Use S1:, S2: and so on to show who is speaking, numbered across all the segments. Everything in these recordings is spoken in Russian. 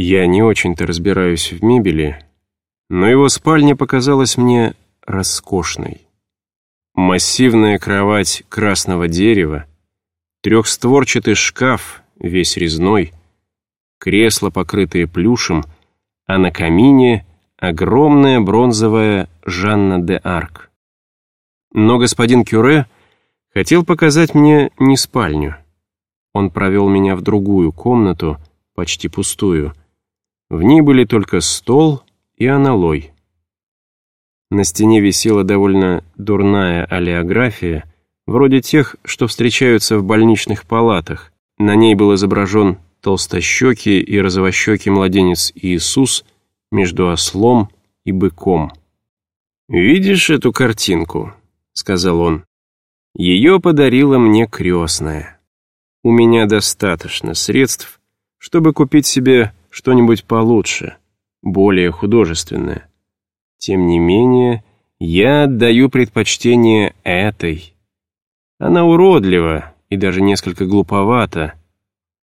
S1: Я не очень-то разбираюсь в мебели, но его спальня показалась мне роскошной. Массивная кровать красного дерева, трехстворчатый шкаф, весь резной, кресла, покрытые плюшем, а на камине огромная бронзовая Жанна де Арк. Но господин Кюре хотел показать мне не спальню. Он провел меня в другую комнату, почти пустую. В ней были только стол и аналой. На стене висела довольно дурная олеография, вроде тех, что встречаются в больничных палатах. На ней был изображен толстощекий и розовощекий младенец Иисус между ослом и быком. «Видишь эту картинку?» — сказал он. «Ее подарила мне крестная. У меня достаточно средств, чтобы купить себе что-нибудь получше, более художественное. Тем не менее, я отдаю предпочтение этой. Она уродлива и даже несколько глуповата,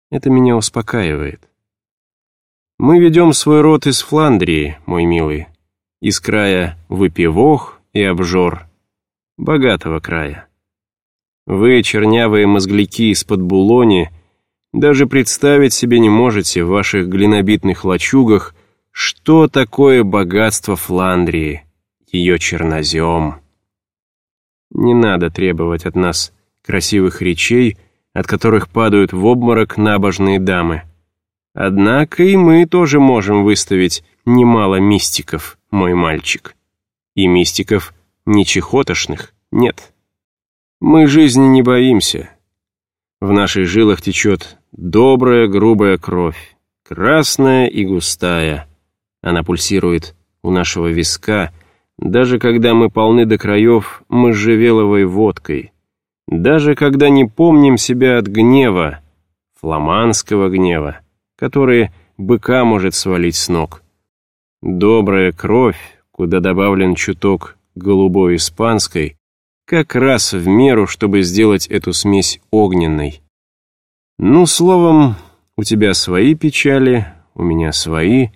S1: это меня успокаивает. Мы ведем свой род из Фландрии, мой милый, из края выпивох и обжор, богатого края. Вы, чернявые мозгляки из-под Булони, даже представить себе не можете в ваших глинобитных лачугах, что такое богатство Фландрии, ее чернозем. Не надо требовать от нас красивых речей, от которых падают в обморок набожные дамы. Однако и мы тоже можем выставить немало мистиков, мой мальчик. И мистиков не чехотошных, нет. Мы жизни не боимся. В наших жилах течет добрая грубая кровь, красная и густая. Она пульсирует у нашего виска, даже когда мы полны до краев можжевеловой водкой, даже когда не помним себя от гнева, фламандского гнева, который быка может свалить с ног. Добрая кровь, куда добавлен чуток голубой испанской, как раз в меру, чтобы сделать эту смесь огненной. Ну, словом, у тебя свои печали, у меня свои.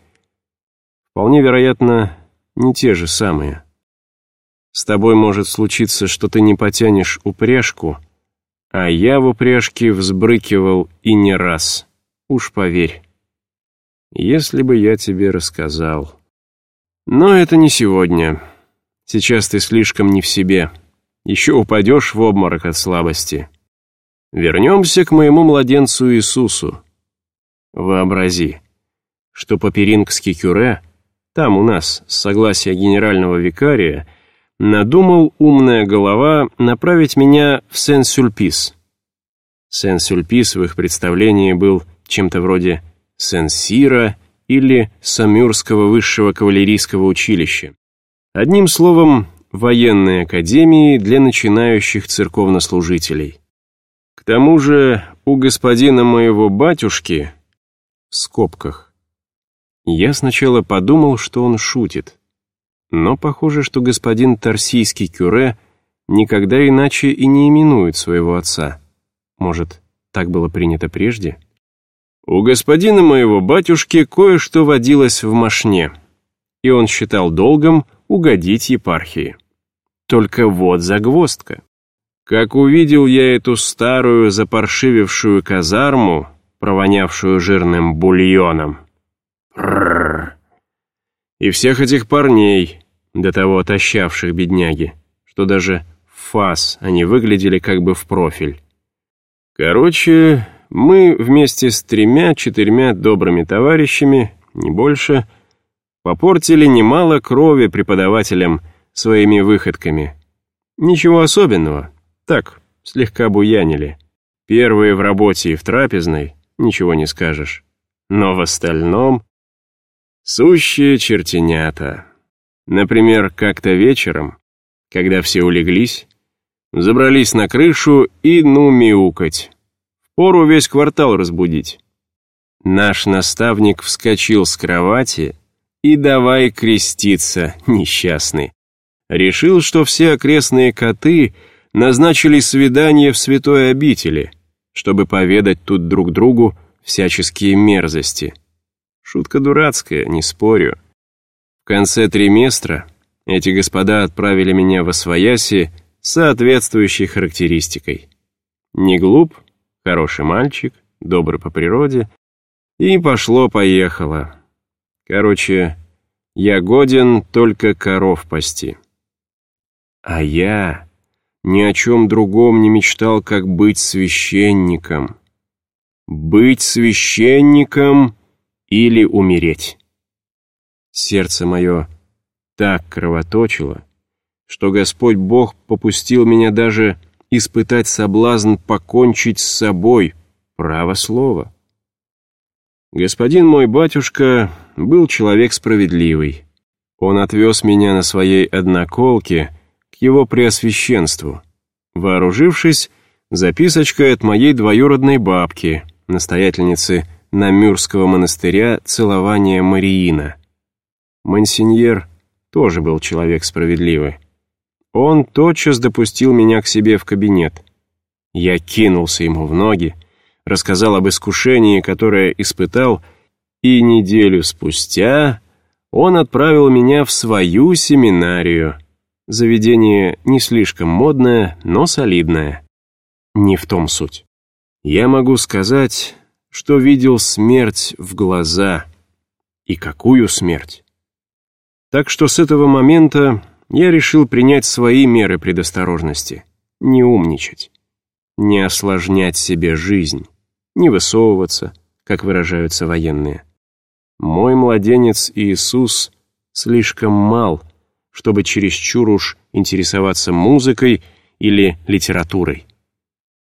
S1: Вполне вероятно, не те же самые. С тобой может случиться, что ты не потянешь упряжку, а я в упряжке взбрыкивал и не раз. Уж поверь. Если бы я тебе рассказал. Но это не сегодня. Сейчас ты слишком не в себе. Еще упадешь в обморок от слабости. Вернемся к моему младенцу Иисусу. Вообрази, что Паперингский кюре, там у нас, с согласия генерального викария, надумал умная голова направить меня в Сен-Сюльпис. Сен-Сюльпис в их представлении был чем-то вроде Сен-Сира или Самюрского высшего кавалерийского училища. Одним словом, военной академии для начинающих церковнослужителей. К тому же у господина моего батюшки, в скобках, я сначала подумал, что он шутит. Но похоже, что господин Тарсийский Кюре никогда иначе и не именует своего отца. Может, так было принято прежде? У господина моего батюшки кое-что водилось в мошне, и он считал долгом угодить епархии. Только вот загвоздка. Как увидел я эту старую запаршивившую казарму, провонявшую жирным бульоном. Рррр и всех этих парней, до того отощавших бедняги, что даже фас они выглядели как бы в профиль. Короче, мы вместе с тремя-четырьмя добрыми товарищами, не больше, попортили немало крови преподавателям своими выходками. Ничего особенного, так, слегка буянили. Первые в работе и в трапезной, ничего не скажешь. Но в остальном... Сущие чертенята. Например, как-то вечером, когда все улеглись, забрались на крышу и ну мяукать. Впору весь квартал разбудить. Наш наставник вскочил с кровати и давай креститься, несчастный. Решил, что все окрестные коты назначили свидание в святой обители, чтобы поведать тут друг другу всяческие мерзости. Шутка дурацкая, не спорю. В конце триместра эти господа отправили меня в Освояси с соответствующей характеристикой. Не глуп, хороший мальчик, добрый по природе. И пошло-поехало. Короче, я годен только коров пасти. А я ни о чем другом не мечтал, как быть священником. Быть священником или умереть. Сердце мое так кровоточило, что Господь Бог попустил меня даже испытать соблазн покончить с собой, право слово. Господин мой батюшка был человек справедливый. Он отвез меня на своей одноколке к его преосвященству, вооружившись записочкой от моей двоюродной бабки, настоятельницы Намюрского монастыря целования Мариина. Монсеньер тоже был человек справедливый. Он тотчас допустил меня к себе в кабинет. Я кинулся ему в ноги, рассказал об искушении, которое испытал, и неделю спустя он отправил меня в свою семинарию. Заведение не слишком модное, но солидное. Не в том суть. Я могу сказать, что видел смерть в глаза. И какую смерть? Так что с этого момента я решил принять свои меры предосторожности, не умничать, не осложнять себе жизнь не высовываться, как выражаются военные. Мой младенец Иисус слишком мал, чтобы чересчур уж интересоваться музыкой или литературой.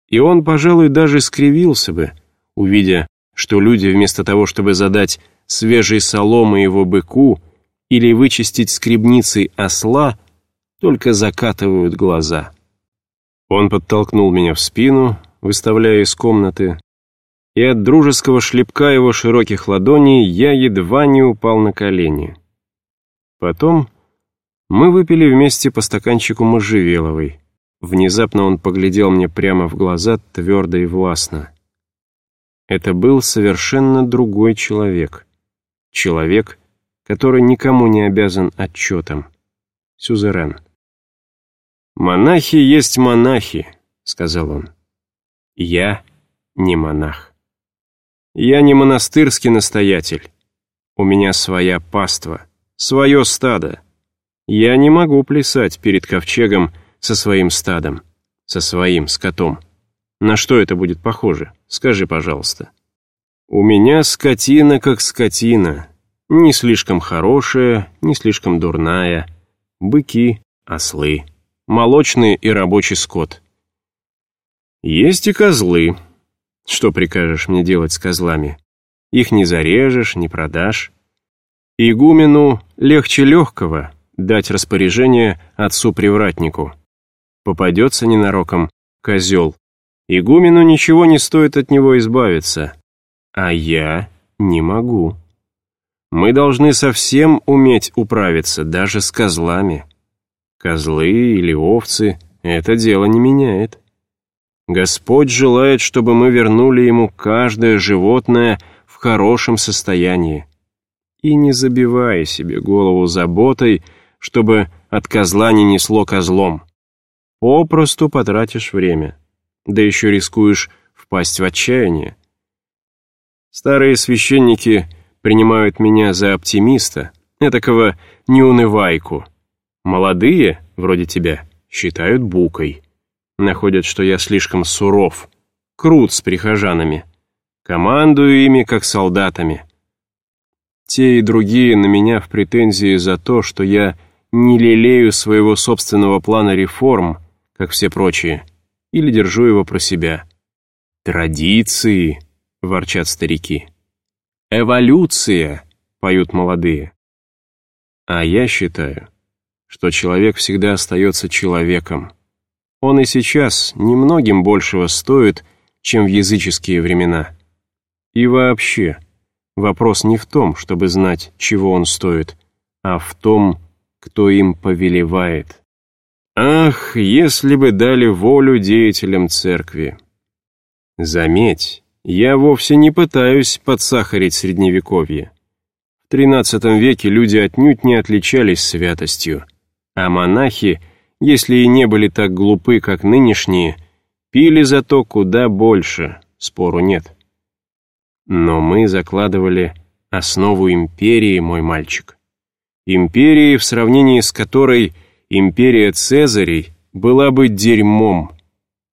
S1: И он, пожалуй, даже скривился бы, увидя, что люди вместо того, чтобы задать свежей соломы его быку или вычистить скребницей осла, только закатывают глаза. Он подтолкнул меня в спину, выставляя из комнаты, и от дружеского шлепка его широких ладоней я едва не упал на колени. Потом мы выпили вместе по стаканчику можжевеловой. Внезапно он поглядел мне прямо в глаза твердо и властно. Это был совершенно другой человек. Человек, который никому не обязан отчетом. Сюзерен. «Монахи есть монахи», — сказал он. «Я не монах». Я не монастырский настоятель. У меня своя паства, свое стадо. Я не могу плясать перед ковчегом со своим стадом, со своим скотом. На что это будет похоже? Скажи, пожалуйста. У меня скотина как скотина. Не слишком хорошая, не слишком дурная. Быки, ослы, молочный и рабочий скот. Есть и козлы, что прикажешь мне делать с козлами? Их не зарежешь, не продашь. Игумену легче легкого дать распоряжение отцу-привратнику. Попадется ненароком козел. Игумену ничего не стоит от него избавиться. А я не могу. Мы должны совсем уметь управиться, даже с козлами. Козлы или овцы — это дело не меняет. Господь желает, чтобы мы вернули Ему каждое животное в хорошем состоянии. И не забивая себе голову заботой, чтобы от козла не несло козлом. Попросту потратишь время, да еще рискуешь впасть в отчаяние. Старые священники принимают меня за оптимиста, этакого неунывайку. Молодые, вроде тебя, считают букой. Находят, что я слишком суров, крут с прихожанами. Командую ими, как солдатами. Те и другие на меня в претензии за то, что я не лелею своего собственного плана реформ, как все прочие, или держу его про себя. «Традиции», — ворчат старики. «Эволюция», — поют молодые. А я считаю, что человек всегда остается человеком, он и сейчас немногим большего стоит, чем в языческие времена. И вообще, вопрос не в том, чтобы знать, чего он стоит, а в том, кто им повелевает. Ах, если бы дали волю деятелям церкви! Заметь, я вовсе не пытаюсь подсахарить средневековье. В XIII веке люди отнюдь не отличались святостью, а монахи, если и не были так глупы, как нынешние, пили зато куда больше, спору нет. Но мы закладывали основу империи, мой мальчик. Империи, в сравнении с которой империя Цезарей была бы дерьмом.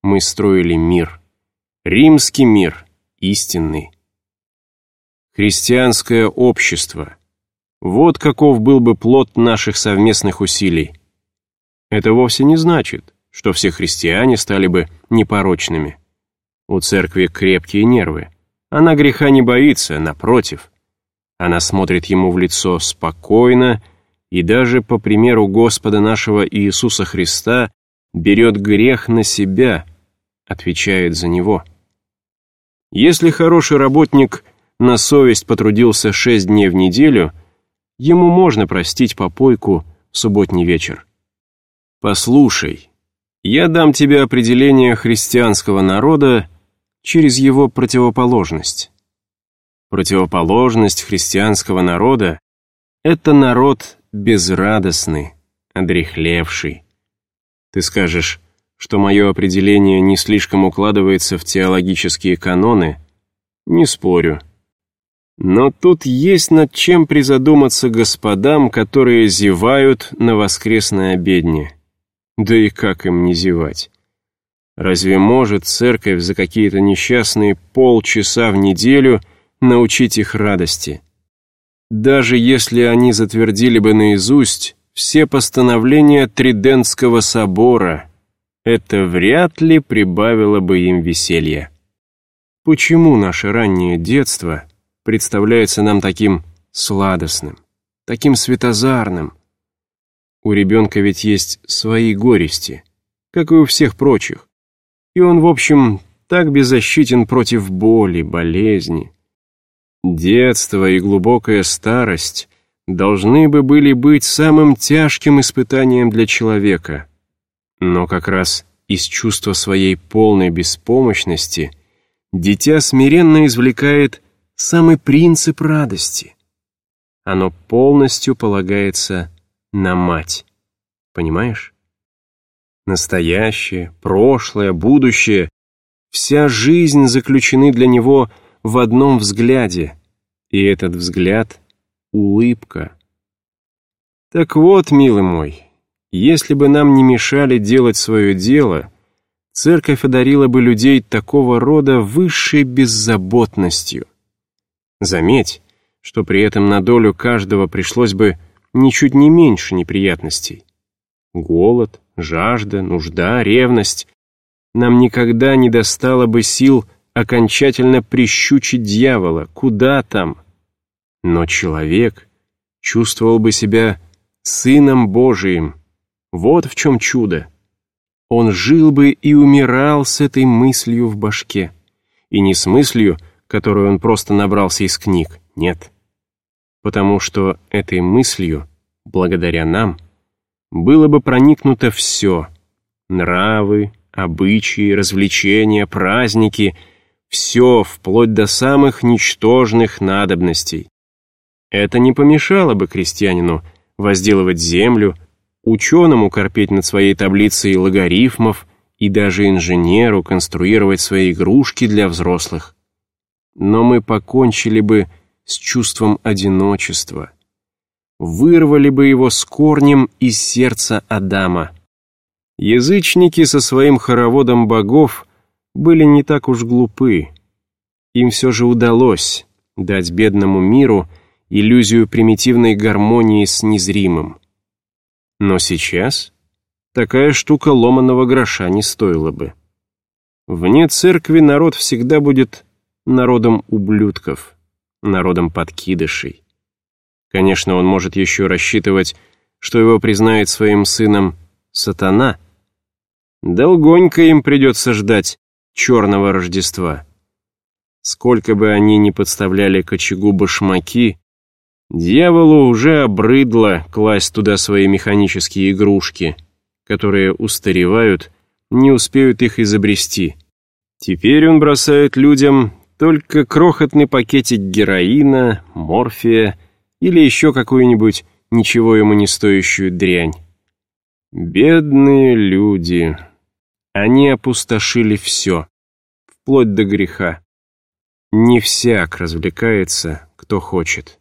S1: Мы строили мир. Римский мир, истинный. Христианское общество. Вот каков был бы плод наших совместных усилий. Это вовсе не значит, что все христиане стали бы непорочными. У церкви крепкие нервы. Она греха не боится, напротив. Она смотрит ему в лицо спокойно и даже, по примеру Господа нашего Иисуса Христа, берет грех на себя, отвечает за него. Если хороший работник на совесть потрудился шесть дней в неделю, ему можно простить попойку в субботний вечер. Послушай, я дам тебе определение христианского народа через его противоположность. Противоположность христианского народа — это народ безрадостный, одрехлевший. Ты скажешь, что мое определение не слишком укладывается в теологические каноны? Не спорю. Но тут есть над чем призадуматься господам, которые зевают на воскресной обедне. Да и как им не зевать? Разве может церковь за какие-то несчастные полчаса в неделю научить их радости? Даже если они затвердили бы наизусть все постановления Тридентского собора, это вряд ли прибавило бы им веселья. Почему наше раннее детство представляется нам таким сладостным, таким светозарным? У ребенка ведь есть свои горести, как и у всех прочих. И он, в общем, так беззащитен против боли, болезни. Детство и глубокая старость должны бы были быть самым тяжким испытанием для человека. Но как раз из чувства своей полной беспомощности дитя смиренно извлекает самый принцип радости. Оно полностью полагается на мать. Понимаешь? Настоящее, прошлое, будущее — вся жизнь заключены для него в одном взгляде, и этот взгляд — улыбка. Так вот, милый мой, если бы нам не мешали делать свое дело, церковь одарила бы людей такого рода высшей беззаботностью. Заметь, что при этом на долю каждого пришлось бы ничуть не меньше неприятностей. Голод, жажда, нужда, ревность. Нам никогда не достало бы сил окончательно прищучить дьявола, куда там. Но человек чувствовал бы себя сыном Божиим. Вот в чем чудо. Он жил бы и умирал с этой мыслью в башке. И не с мыслью, которую он просто набрался из книг, нет. Потому что этой мыслью, благодаря нам, было бы проникнуто все — нравы, обычаи, развлечения, праздники — все, вплоть до самых ничтожных надобностей. Это не помешало бы крестьянину возделывать землю, ученому корпеть над своей таблицей логарифмов и даже инженеру конструировать свои игрушки для взрослых. Но мы покончили бы с чувством одиночества — вырвали бы его с корнем из сердца Адама. Язычники со своим хороводом богов были не так уж глупы. Им все же удалось дать бедному миру иллюзию примитивной гармонии с незримым. Но сейчас такая штука ломаного гроша не стоила бы. Вне церкви народ всегда будет народом ублюдков, народом подкидышей. Конечно, он может еще рассчитывать, что его признает своим сыном сатана. Долгонько им придется ждать черного Рождества. Сколько бы они ни подставляли к очагу башмаки, дьяволу уже обрыдло класть туда свои механические игрушки, которые устаревают, не успеют их изобрести. Теперь он бросает людям только крохотный пакетик героина, морфия или еще какую-нибудь ничего ему не стоящую дрянь. Бедные люди. Они опустошили все, вплоть до греха. Не всяк развлекается, кто хочет.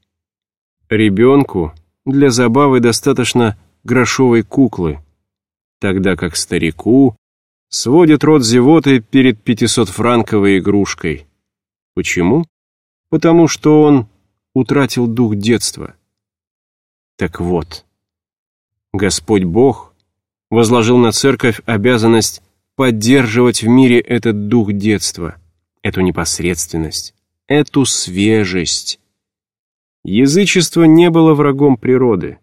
S1: Ребенку для забавы достаточно грошовой куклы, тогда как старику сводит рот зевоты перед пятисотфранковой игрушкой. Почему? Потому что он утратил дух детства. Так вот, Господь Бог возложил на церковь обязанность поддерживать в мире этот дух детства, эту непосредственность, эту свежесть. Язычество не было врагом природы,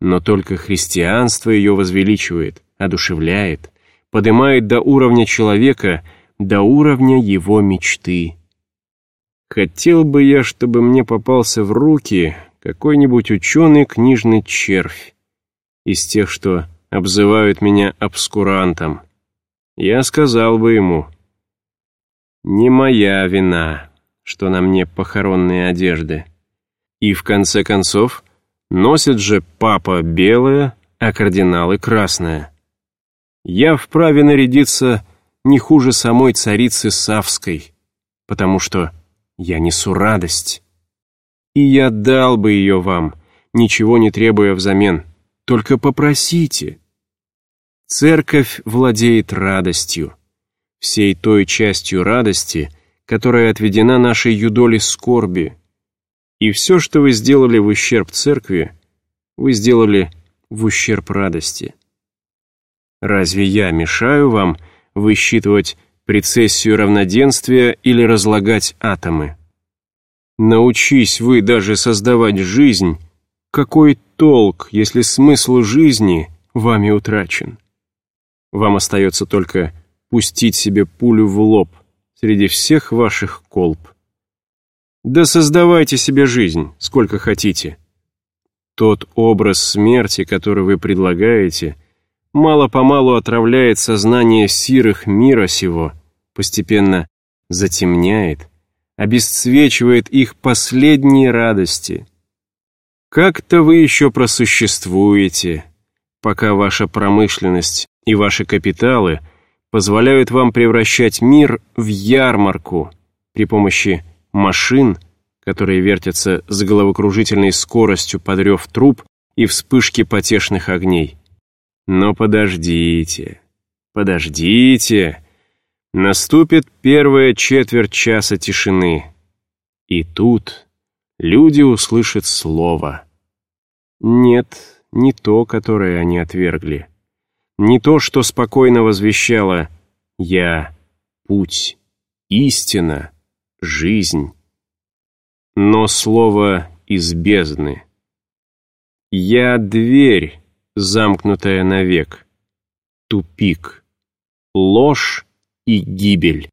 S1: но только христианство ее возвеличивает, одушевляет, поднимает до уровня человека, до уровня его мечты. Хотел бы я, чтобы мне попался в руки какой-нибудь ученый книжный червь из тех, что обзывают меня обскурантом. Я сказал бы ему, не моя вина, что на мне похоронные одежды. И в конце концов, носит же папа белое, а кардиналы красное. Я вправе нарядиться не хуже самой царицы Савской, потому что я несу радость. И я дал бы ее вам, ничего не требуя взамен. Только попросите. Церковь владеет радостью, всей той частью радости, которая отведена нашей юдоле скорби. И все, что вы сделали в ущерб церкви, вы сделали в ущерб радости. Разве я мешаю вам высчитывать прецессию равноденствия или разлагать атомы? Научись вы даже создавать жизнь, какой толк, если смысл жизни вами утрачен? Вам остается только пустить себе пулю в лоб среди всех ваших колб. Да создавайте себе жизнь, сколько хотите. Тот образ смерти, который вы предлагаете, мало-помалу отравляет сознание сирых мира сего, постепенно затемняет, обесцвечивает их последние радости. Как-то вы еще просуществуете, пока ваша промышленность и ваши капиталы позволяют вам превращать мир в ярмарку при помощи машин, которые вертятся с головокружительной скоростью подрев труб и вспышки потешных огней. Но подождите, подождите. Наступит первая четверть часа тишины. И тут люди услышат слово. Нет, не то, которое они отвергли. Не то, что спокойно возвещало «Я — путь, истина, жизнь». Но слово из бездны. «Я — дверь, замкнутая навек, тупик, ложь и гибель».